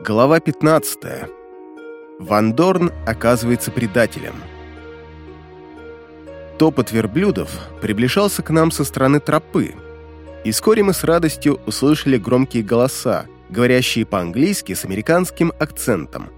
Глава 15. Ван Дорн оказывается предателем. Топот верблюдов приближался к нам со стороны тропы, и вскоре мы с радостью услышали громкие голоса, говорящие по-английски с американским акцентом.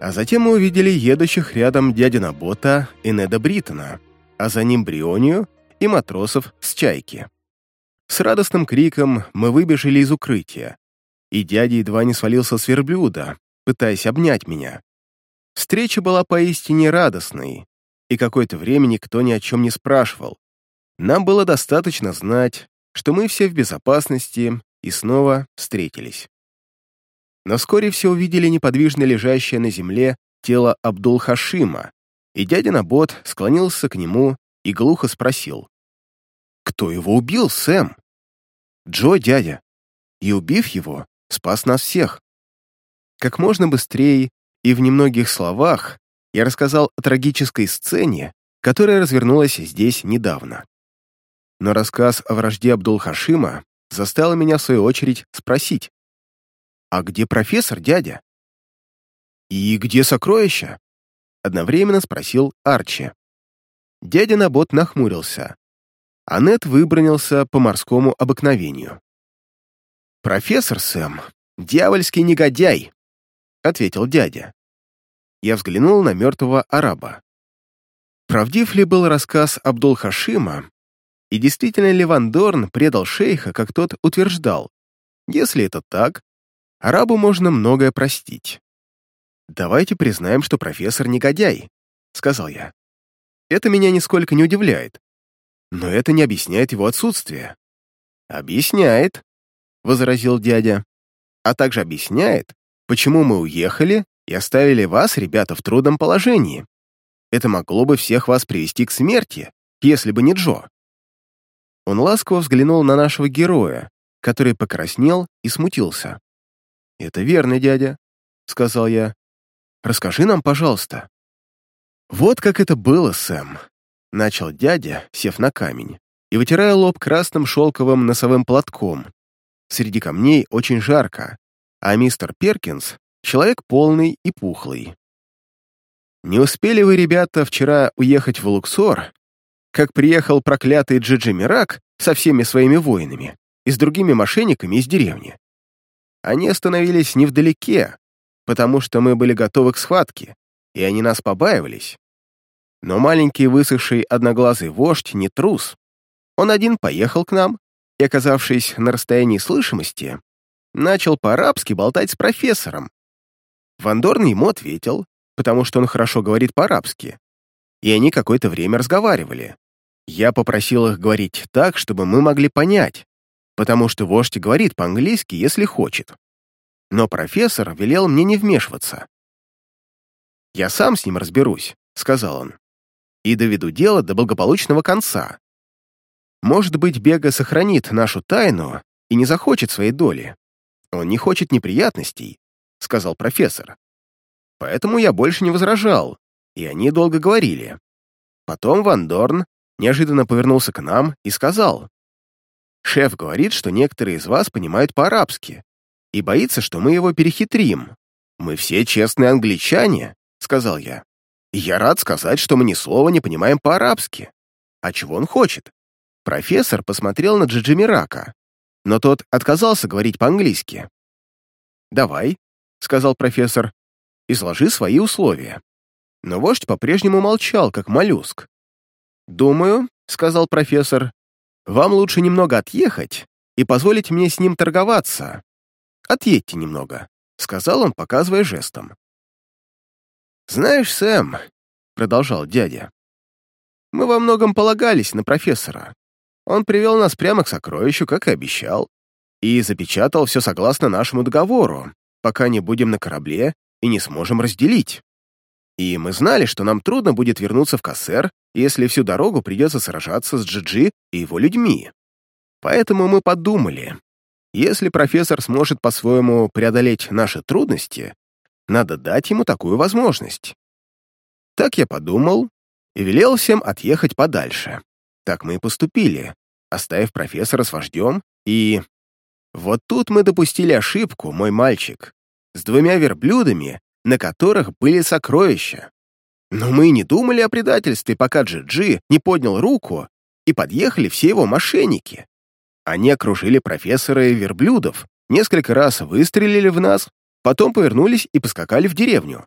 А затем мы увидели едущих рядом дядя Набота и Неда Бриттона, а за ним Брионию и матросов с чайки. С радостным криком мы выбежали из укрытия, и дядя едва не свалился с верблюда, пытаясь обнять меня. Встреча была поистине радостной, и какое-то время никто ни о чем не спрашивал. Нам было достаточно знать, что мы все в безопасности и снова встретились. Но вскоре все увидели неподвижно лежащее на земле тело Абдул-Хашима, и дядя Набот склонился к нему и глухо спросил. «Кто его убил, Сэм?» «Джо, дядя. И убив его, спас нас всех. Как можно быстрее и в немногих словах я рассказал о трагической сцене, которая развернулась здесь недавно. Но рассказ о вражде Абдул-Хашима заставил меня, в свою очередь, спросить, «А где профессор, дядя?» «И где сокровища?» Одновременно спросил Арчи. Дядя Набот нахмурился. Аннет выбронился по морскому обыкновению. «Профессор Сэм, дьявольский негодяй!» — ответил дядя. Я взглянул на мертвого араба. Правдив ли был рассказ Абдул-Хашима, и действительно ли Ван Дорн предал шейха, как тот утверждал? Если это так, арабу можно многое простить. «Давайте признаем, что профессор негодяй», — сказал я. «Это меня нисколько не удивляет. Но это не объясняет его отсутствие». «Объясняет», — возразил дядя, «а также объясняет, почему мы уехали и оставили вас, ребята, в трудном положении. Это могло бы всех вас привести к смерти, если бы не Джо». Он ласково взглянул на нашего героя, который покраснел и смутился. «Это верно, дядя», — сказал я. «Расскажи нам, пожалуйста». «Вот как это было, Сэм», — начал дядя, сев на камень и вытирая лоб красным шелковым носовым платком, Среди камней очень жарко, а мистер Перкинс — человек полный и пухлый. Не успели вы, ребята, вчера уехать в Луксор, как приехал проклятый Джиджи Мирак со всеми своими воинами и с другими мошенниками из деревни. Они остановились невдалеке, потому что мы были готовы к схватке, и они нас побаивались. Но маленький высохший одноглазый вождь не трус. Он один поехал к нам, и, оказавшись на расстоянии слышимости, начал по-арабски болтать с профессором. Вандорн ему ответил, потому что он хорошо говорит по-арабски, и они какое-то время разговаривали. Я попросил их говорить так, чтобы мы могли понять, потому что вождь говорит по-английски, если хочет. Но профессор велел мне не вмешиваться. «Я сам с ним разберусь», — сказал он, «и доведу дело до благополучного конца. Может быть, Бега сохранит нашу тайну и не захочет своей доли. Он не хочет неприятностей, — сказал профессор. Поэтому я больше не возражал, и они долго говорили. Потом Ван Дорн неожиданно повернулся к нам и сказал, «Шеф говорит, что некоторые из вас понимают по-арабски и боится, что мы его перехитрим. Мы все честные англичане», — сказал я. «И я рад сказать, что мы ни слова не понимаем по-арабски. А чего он хочет? Профессор посмотрел на Джиджимирака, но тот отказался говорить по-английски. «Давай», — сказал профессор, — «изложи свои условия». Но вождь по-прежнему молчал, как моллюск. «Думаю», — сказал профессор, — «вам лучше немного отъехать и позволить мне с ним торговаться. Отъедьте немного», — сказал он, показывая жестом. «Знаешь, Сэм», — продолжал дядя, — «мы во многом полагались на профессора. Он привел нас прямо к сокровищу, как и обещал, и запечатал все согласно нашему договору, пока не будем на корабле и не сможем разделить. И мы знали, что нам трудно будет вернуться в Кассер, если всю дорогу придется сражаться с Джиджи и его людьми. Поэтому мы подумали, если профессор сможет по-своему преодолеть наши трудности, надо дать ему такую возможность. Так я подумал и велел всем отъехать подальше. Так мы и поступили, оставив профессора с вождем, и... Вот тут мы допустили ошибку, мой мальчик. с двумя верблюдами, на которых были сокровища. Но мы не думали о предательстве, пока Джиджи не поднял руку, и подъехали все его мошенники. Они окружили профессора и верблюдов, несколько раз выстрелили в нас, потом повернулись и поскакали в деревню.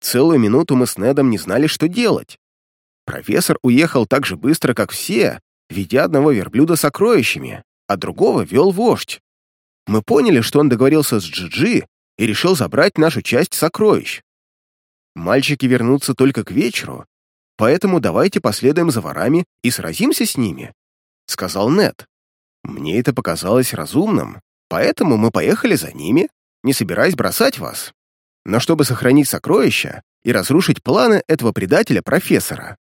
Целую минуту мы с Недом не знали, что делать. Профессор уехал так же быстро, как все, ведя одного верблюда сокровищами, а другого вел вождь. Мы поняли, что он договорился с Джиджи и решил забрать нашу часть сокровищ. Мальчики вернутся только к вечеру, поэтому давайте последуем за ворами и сразимся с ними», — сказал Нед. Мне это показалось разумным, поэтому мы поехали за ними, не собираясь бросать вас. Но чтобы сохранить сокровища и разрушить планы этого предателя-профессора.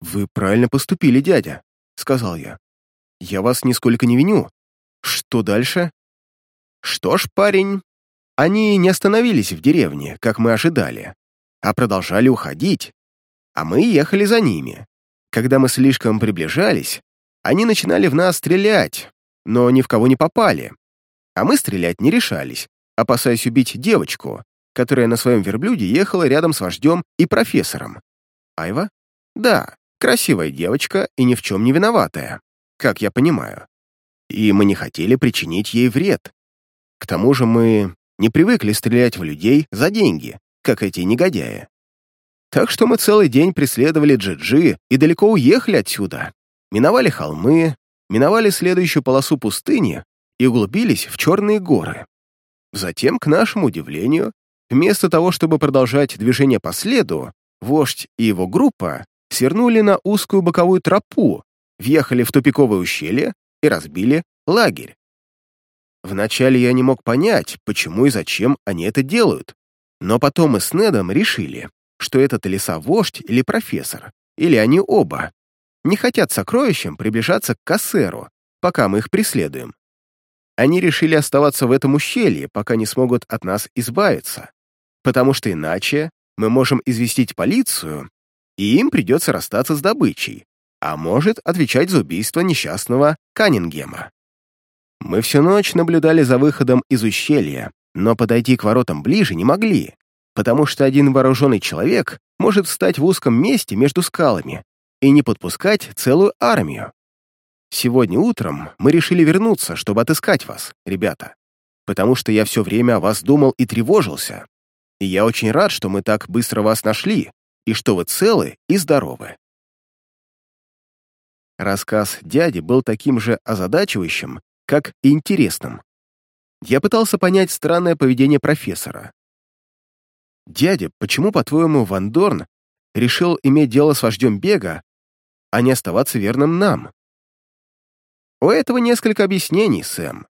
«Вы правильно поступили, дядя», — сказал я. «Я вас нисколько не виню. Что дальше?» «Что ж, парень, они не остановились в деревне, как мы ожидали, а продолжали уходить, а мы ехали за ними. Когда мы слишком приближались, они начинали в нас стрелять, но ни в кого не попали. А мы стрелять не решались, опасаясь убить девочку, которая на своем верблюде ехала рядом с вождем и профессором. Айва? Да, красивая девочка и ни в чем не виноватая, как я понимаю. И мы не хотели причинить ей вред. К тому же мы не привыкли стрелять в людей за деньги, как эти негодяи. Так что мы целый день преследовали Джиджи и далеко уехали отсюда. Миновали холмы, миновали следующую полосу пустыни и углубились в черные горы. Затем, к нашему удивлению, вместо того, чтобы продолжать движение по следу, вождь и его группа свернули на узкую боковую тропу, въехали в тупиковое ущелье и разбили лагерь. Вначале я не мог понять, почему и зачем они это делают, но потом мы с Недом решили, что этот леса-вождь или профессор, или они оба, не хотят сокровищам приближаться к Кассеру, пока мы их преследуем. Они решили оставаться в этом ущелье, пока не смогут от нас избавиться, потому что иначе мы можем известить полицию, и им придется расстаться с добычей, а может отвечать за убийство несчастного Каннингема. Мы всю ночь наблюдали за выходом из ущелья, но подойти к воротам ближе не могли, потому что один вооруженный человек может встать в узком месте между скалами и не подпускать целую армию. Сегодня утром мы решили вернуться, чтобы отыскать вас, ребята, потому что я все время о вас думал и тревожился, и я очень рад, что мы так быстро вас нашли и что вы целы и здоровы. Рассказ дяди был таким же озадачивающим, как и интересным. Я пытался понять странное поведение профессора. «Дядя, почему, по-твоему, Ван Дорн решил иметь дело с вождем бега, а не оставаться верным нам?» «У этого несколько объяснений, Сэм.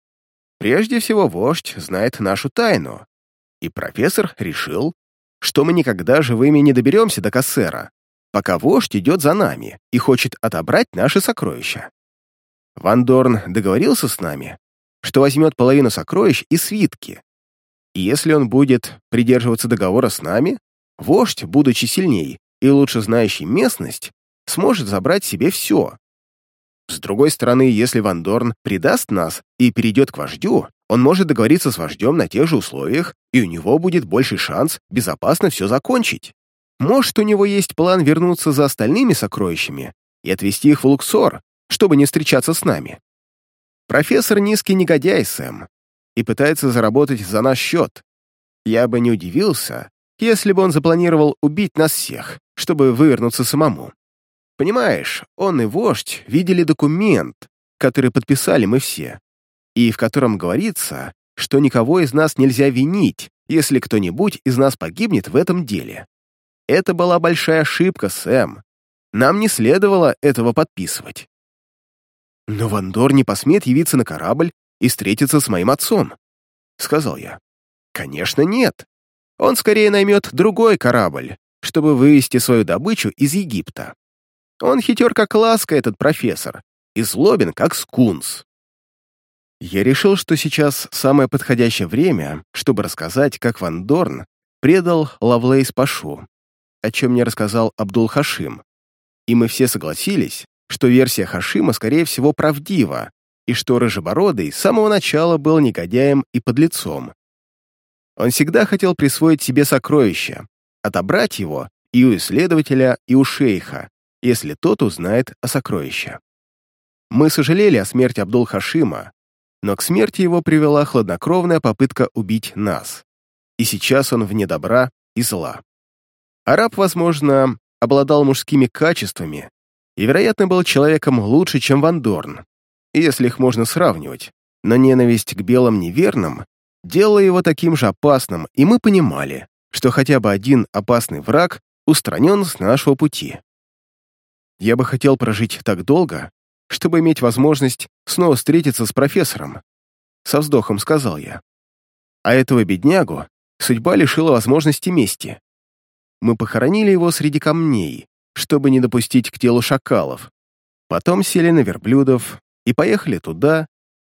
Прежде всего, вождь знает нашу тайну, и профессор решил, что мы никогда живыми не доберемся до Кассера, пока вождь идет за нами и хочет отобрать наши сокровища. Ван Дорн договорился с нами, что возьмет половину сокровищ и свитки, и если он будет придерживаться договора с нами, вождь, будучи сильней и лучше знающий местность, сможет забрать себе все. С другой стороны, если Ван Дорн предаст нас и перейдет к вождю, он может договориться с вождем на тех же условиях, и у него будет больший шанс безопасно все закончить. Может, у него есть план вернуться за остальными сокровищами и отвезти их в Луксор, чтобы не встречаться с нами. Профессор низкий негодяй, Сэм, и пытается заработать за наш счет. Я бы не удивился, если бы он запланировал убить нас всех, чтобы вывернуться самому. Понимаешь, он и вождь видели документ, который подписали мы все, и в котором говорится, что никого из нас нельзя винить, если кто-нибудь из нас погибнет в этом деле. Это была большая ошибка, Сэм. Нам не следовало этого подписывать. Но Вандор не посмеет явиться на корабль и встретиться с моим отцом?» — сказал я. «Конечно, нет. Он скорее наймет другой корабль, чтобы вывести свою добычу из Египта. Он хитер как ласка, этот профессор, и злобен как скунс». Я решил, что сейчас самое подходящее время, чтобы рассказать, как Ван Дорн предал Лавлейс Пашу, о чем мне рассказал Абдул-Хашим, и мы все согласились, что версия Хашима, скорее всего, правдива, и что Рыжебородый с самого начала был негодяем и подлецом. Он всегда хотел присвоить себе сокровище, отобрать его и у исследователя, и у шейха, если тот узнает о сокровище. Мы сожалели о смерти Абдул-Хашима, но к смерти его привела хладнокровная попытка убить нас. И сейчас он вне добра и зла. Араб, возможно, обладал мужскими качествами и, вероятно, был человеком лучше, чем Ван Дорн, если их можно сравнивать, но ненависть к белым неверным делала его таким же опасным, и мы понимали, что хотя бы один опасный враг устранен с нашего пути. Я бы хотел прожить так долго, чтобы иметь возможность снова встретиться с профессором, со вздохом сказал я. А этого беднягу судьба лишила возможности мести. Мы похоронили его среди камней, чтобы не допустить к телу шакалов. Потом сели на верблюдов и поехали туда,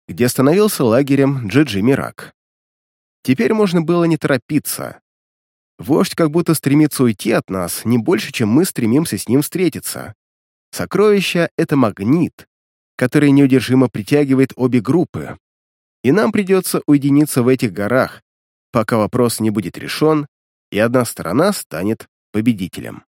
где остановился лагерем Джиджи Мирак. Теперь можно было не торопиться. Вождь как будто стремится уйти от нас не больше, чем мы стремимся с ним встретиться. Сокровища — это магнит, который неудержимо притягивает обе группы. И нам придется уединиться в этих горах, пока вопрос не будет решен, и одна сторона станет победителем.